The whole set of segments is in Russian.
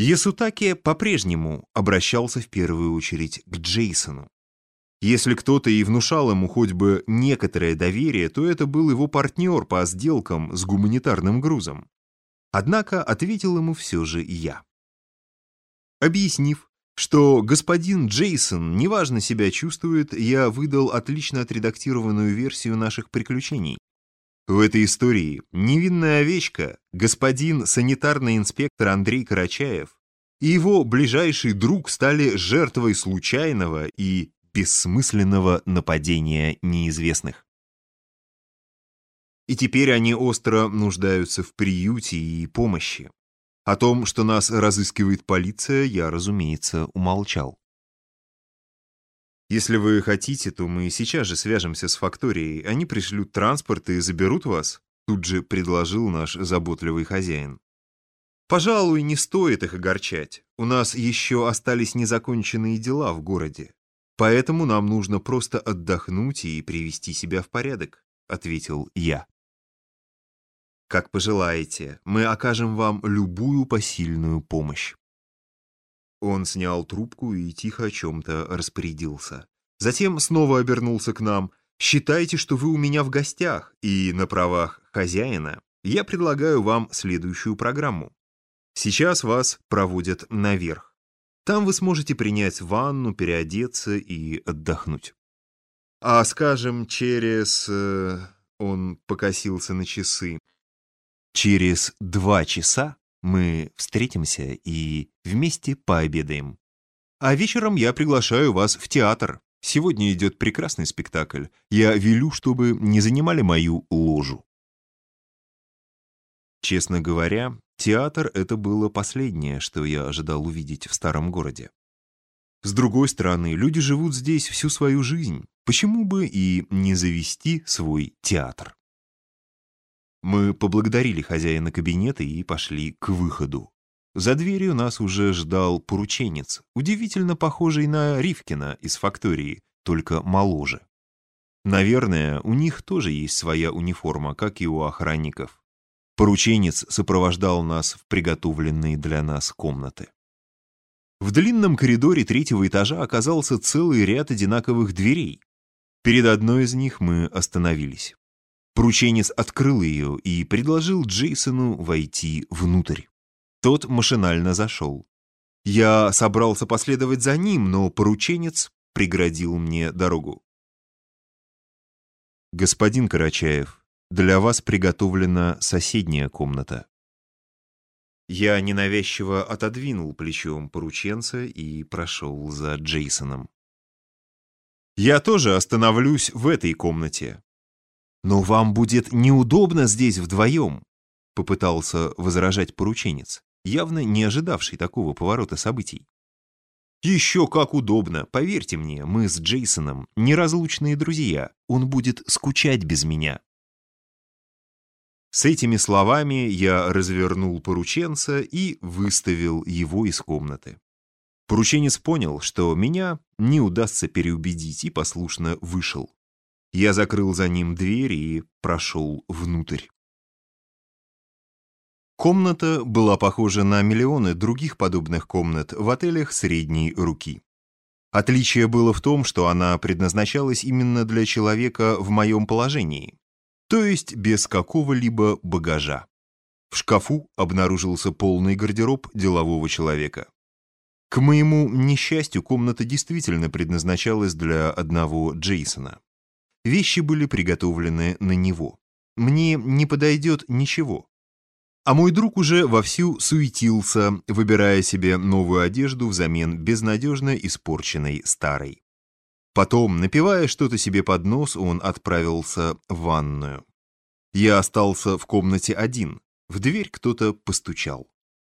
Ясутаки по-прежнему обращался в первую очередь к Джейсону. Если кто-то и внушал ему хоть бы некоторое доверие, то это был его партнер по сделкам с гуманитарным грузом. Однако ответил ему все же я. Объяснив, что господин Джейсон неважно себя чувствует, я выдал отлично отредактированную версию наших приключений. В этой истории невинная овечка, господин санитарный инспектор Андрей Карачаев и его ближайший друг стали жертвой случайного и бессмысленного нападения неизвестных. И теперь они остро нуждаются в приюте и помощи. О том, что нас разыскивает полиция, я, разумеется, умолчал. Если вы хотите, то мы сейчас же свяжемся с факторией. Они пришлют транспорт и заберут вас, тут же предложил наш заботливый хозяин. Пожалуй, не стоит их огорчать. У нас еще остались незаконченные дела в городе. Поэтому нам нужно просто отдохнуть и привести себя в порядок, ответил я. Как пожелаете, мы окажем вам любую посильную помощь. Он снял трубку и тихо о чем-то распорядился. Затем снова обернулся к нам. «Считайте, что вы у меня в гостях, и на правах хозяина я предлагаю вам следующую программу. Сейчас вас проводят наверх. Там вы сможете принять ванну, переодеться и отдохнуть. А, скажем, через... Э, он покосился на часы. Через два часа мы встретимся и вместе пообедаем. А вечером я приглашаю вас в театр. Сегодня идет прекрасный спектакль. Я велю, чтобы не занимали мою ложу. Честно говоря, Театр — это было последнее, что я ожидал увидеть в старом городе. С другой стороны, люди живут здесь всю свою жизнь. Почему бы и не завести свой театр? Мы поблагодарили хозяина кабинета и пошли к выходу. За дверью нас уже ждал порученец, удивительно похожий на Ривкина из фактории, только моложе. Наверное, у них тоже есть своя униформа, как и у охранников. Порученец сопровождал нас в приготовленные для нас комнаты. В длинном коридоре третьего этажа оказался целый ряд одинаковых дверей. Перед одной из них мы остановились. Порученец открыл ее и предложил Джейсону войти внутрь. Тот машинально зашел. Я собрался последовать за ним, но порученец преградил мне дорогу. «Господин Карачаев, для вас приготовлена соседняя комната. Я ненавязчиво отодвинул плечом порученца и прошел за Джейсоном. Я тоже остановлюсь в этой комнате. Но вам будет неудобно здесь вдвоем, попытался возражать порученец, явно не ожидавший такого поворота событий. Еще как удобно, поверьте мне, мы с Джейсоном неразлучные друзья, он будет скучать без меня. С этими словами я развернул порученца и выставил его из комнаты. Порученец понял, что меня не удастся переубедить, и послушно вышел. Я закрыл за ним дверь и прошел внутрь. Комната была похожа на миллионы других подобных комнат в отелях средней руки. Отличие было в том, что она предназначалась именно для человека в моем положении, то есть без какого-либо багажа. В шкафу обнаружился полный гардероб делового человека. К моему несчастью, комната действительно предназначалась для одного Джейсона. Вещи были приготовлены на него. Мне не подойдет ничего. А мой друг уже вовсю суетился, выбирая себе новую одежду взамен безнадежно испорченной старой. Потом, напивая что-то себе под нос, он отправился в ванную. Я остался в комнате один. В дверь кто-то постучал.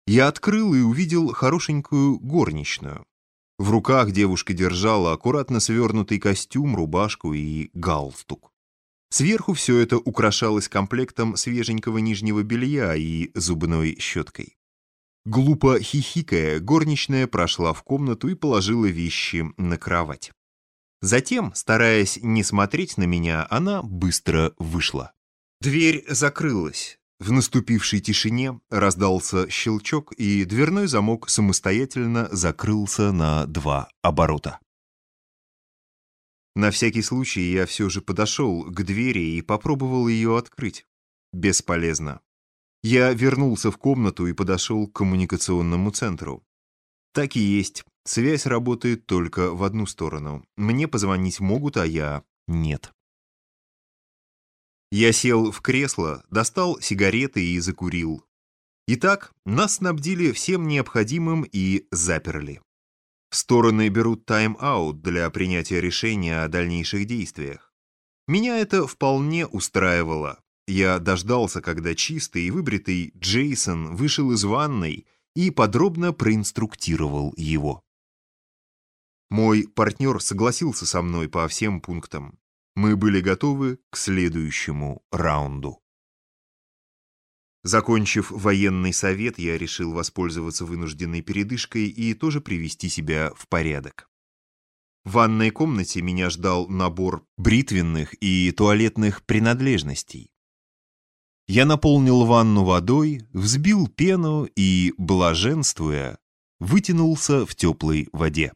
Я открыл и увидел хорошенькую горничную. В руках девушка держала аккуратно свернутый костюм, рубашку и галстук. Сверху все это украшалось комплектом свеженького нижнего белья и зубной щеткой. Глупо хихикая, горничная прошла в комнату и положила вещи на кровать. Затем, стараясь не смотреть на меня, она быстро вышла. Дверь закрылась. В наступившей тишине раздался щелчок, и дверной замок самостоятельно закрылся на два оборота. На всякий случай я все же подошел к двери и попробовал ее открыть. Бесполезно. Я вернулся в комнату и подошел к коммуникационному центру. Так и есть. Связь работает только в одну сторону. Мне позвонить могут, а я нет. Я сел в кресло, достал сигареты и закурил. Итак, нас снабдили всем необходимым и заперли. Стороны берут тайм-аут для принятия решения о дальнейших действиях. Меня это вполне устраивало. Я дождался, когда чистый и выбритый Джейсон вышел из ванной и подробно проинструктировал его. Мой партнер согласился со мной по всем пунктам. Мы были готовы к следующему раунду. Закончив военный совет, я решил воспользоваться вынужденной передышкой и тоже привести себя в порядок. В ванной комнате меня ждал набор бритвенных и туалетных принадлежностей. Я наполнил ванну водой, взбил пену и, блаженствуя, вытянулся в теплой воде.